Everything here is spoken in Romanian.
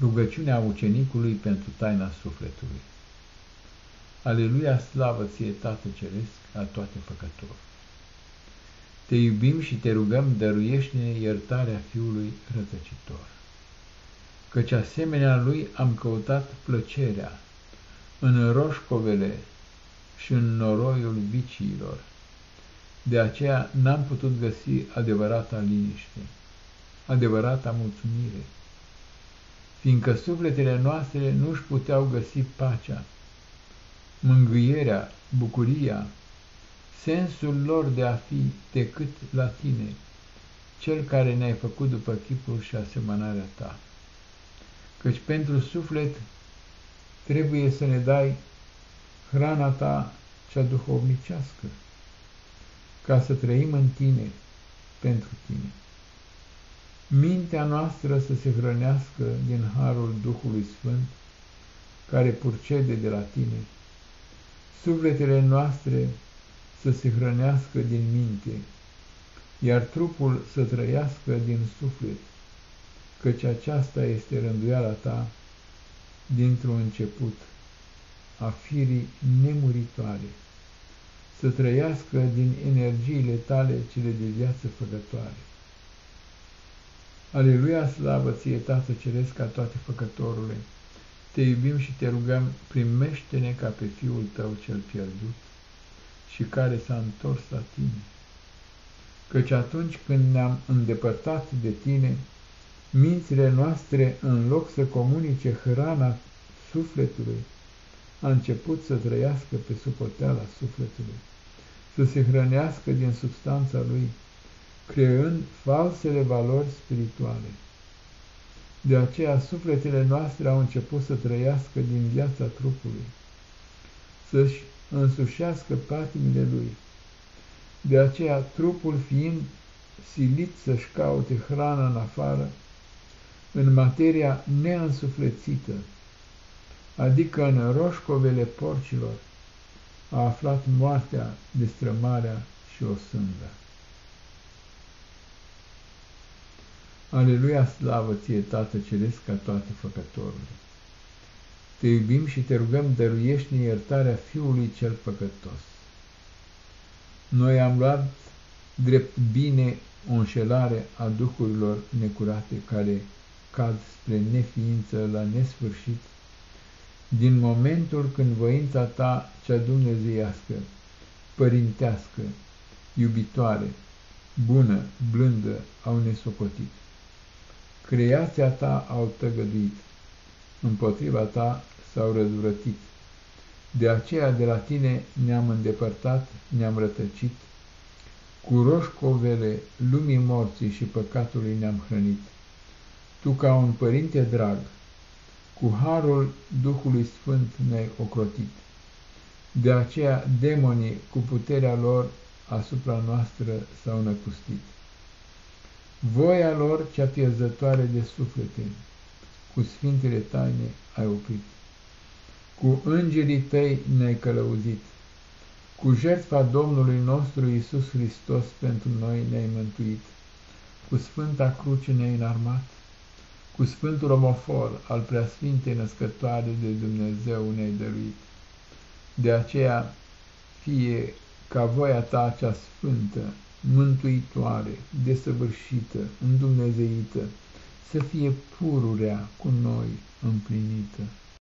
Rugăciunea ucenicului pentru taina sufletului. Aleluia, slavă ție, Tată Ceresc, a toate făcător. Te iubim și te rugăm, dăruiește-ne iertarea Fiului rătăcitor. Căci asemenea Lui am căutat plăcerea în roșcovele și în noroiul viciilor. De aceea n-am putut găsi adevărata liniște, adevărata mulțumire fiindcă sufletele noastre nu-și puteau găsi pacea, mângâierea, bucuria, sensul lor de a fi decât la tine, cel care ne-ai făcut după chipul și asemănarea ta. Căci pentru suflet trebuie să ne dai hrana ta cea duhovnicească, ca să trăim în tine, pentru tine mintea noastră să se hrănească din harul Duhului Sfânt, care purcede de la tine, sufletele noastre să se hrănească din minte, iar trupul să trăiască din suflet, căci aceasta este rânduiala ta dintr-un început a firii nemuritoare, să trăiască din energiile tale cele de viață făcătoare. Aleluia, slavă ție, Tată Ceresc, ca toate făcătorule! Te iubim și te rugăm, primește-ne ca pe Fiul tău cel pierdut și care s-a întors la tine. Căci atunci când ne-am îndepărtat de tine, mințile noastre, în loc să comunice hrana sufletului, a început să trăiască pe supoteala sufletului, să se hrănească din substanța lui, creând falsele valori spirituale. De aceea sufletele noastre au început să trăiască din viața trupului, să-și însușească patimile lui. De aceea trupul fiind silit să-și caute hrana în afară, în materia neînsuflețită, adică în roșcovele porcilor, a aflat moartea, destrămarea și osânda. Aleluia, slavă ție, Tată Ceresc, ca toate făcătorule! Te iubim și te rugăm, dăruiește-ne iertarea Fiului cel păcătos. Noi am luat drept bine o înșelare a duhurilor necurate care cad spre neființă la nesfârșit, din momentul când voința ta cea dumnezeiască, părintească, iubitoare, bună, blândă, au nesocotit creația ta au tăgăduit, împotriva ta s-au răzvrătit. De aceea de la tine ne-am îndepărtat, ne-am rătăcit, cu roșcovele lumii morții și păcatului ne-am hrănit. Tu ca un părinte drag, cu harul Duhului Sfânt ne-ai ocrotit. De aceea demonii cu puterea lor asupra noastră s-au năpustit voia lor cea pierzătoare de suflete, cu sfintele taine ai oprit, cu îngerii tăi ne-ai călăuzit, cu jertfa Domnului nostru Isus Hristos pentru noi ne-ai mântuit, cu Sfânta Cruce ne-ai înarmat, cu Sfântul Omofor al Preasfintei Născătoare de Dumnezeu ne-ai dăruit. De aceea, fie ca voia ta cea sfântă mântuitoare, desăvârșită, îndumnezeită, să fie pururea cu noi împlinită.